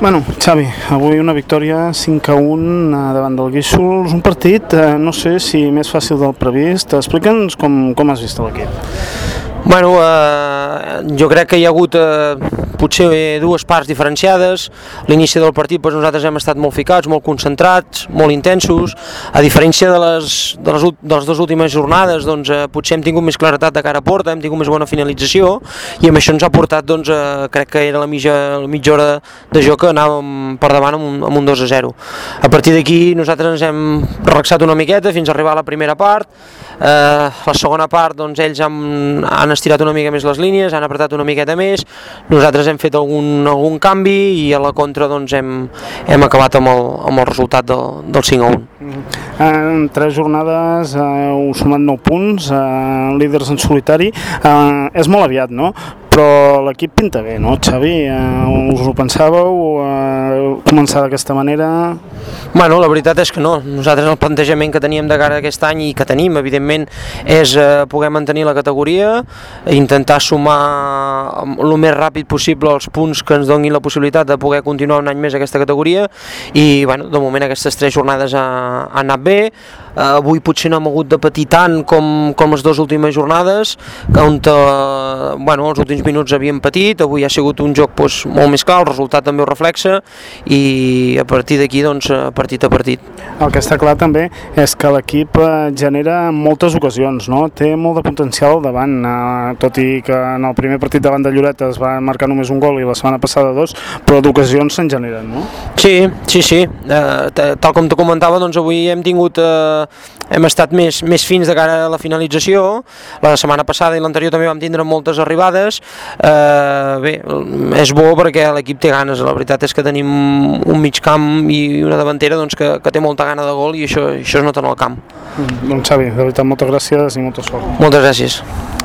Bueno, Xavi, avui una victòria 5 a 1 eh, davant del Guíxols, un partit, eh, no sé si més fàcil del previst, explica'ns com, com has vist l'equip. Bueno, eh, jo crec que hi ha hagut eh, potser dues parts diferenciades. L'inici del partit doncs, nosaltres hem estat molt ficats, molt concentrats, molt intensos. A diferència de les, de les, de les dues últimes jornades, doncs, eh, potser hem tingut més claretat de cara a porta, hem tingut més bona finalització i amb això ens ha portat, doncs, eh, crec que era la mitja, la mitja hora de joc que anàvem per davant amb un, amb un 2 a 0. A partir d'aquí nosaltres ens hem relaxat una miqueta fins a arribar a la primera part. Eh, la segona part doncs, ells han, han estirat una mica més les línies, han apretat una miqueta més, nosaltres hem fet algun, algun canvi i a la contra doncs, hem, hem acabat amb el, amb el resultat del, del 5 a 1. En tres jornades eh, heu sumat 9 punts, eh, líders en solitari, eh, és molt aviat, no? Però l'equip pinta bé, no, Xavi? Eh, us ho pensàveu eh, començar d'aquesta manera? Bueno, la veritat és que no. Nosaltres el plantejament que teníem de cara a aquest any i que tenim, evidentment, és eh, poder mantenir la categoria, intentar sumar el més ràpid possible els punts que ens donin la possibilitat de poder continuar un any més aquesta categoria i, bueno, de moment aquestes tres jornades ha, ha anat bé, eh, avui potser no hem hagut de patir tant com, com les dues últimes jornades, on eh, bueno, els últims minuts havíem patit, avui ha sigut un joc doncs, molt més clar, el resultat també ho reflexa i a partir d'aquí doncs, partit a partit. El que està clar també és que l'equip eh, genera moltes ocasions, no? té molt de potencial davant, eh, tot i que en el primer partit davant de Lloret es va marcar només un gol i la setmana passada dos, però d'ocasions se'n generen, no? Sí, sí, sí. Eh, tal com te comentava, doncs avui hem tingut eh, hem estat més, més fins de cara a la finalització, la setmana passada i l'anterior també vam tindre moltes arribades, eh, bé, és bo perquè l'equip té ganes, la veritat és que tenim un mig camp i una davantera doncs, que, que té molta gana de gol i això, això es nota en el camp. Mm, doncs Xavi, de veritat moltes gràcies i molta sort. Moltes gràcies.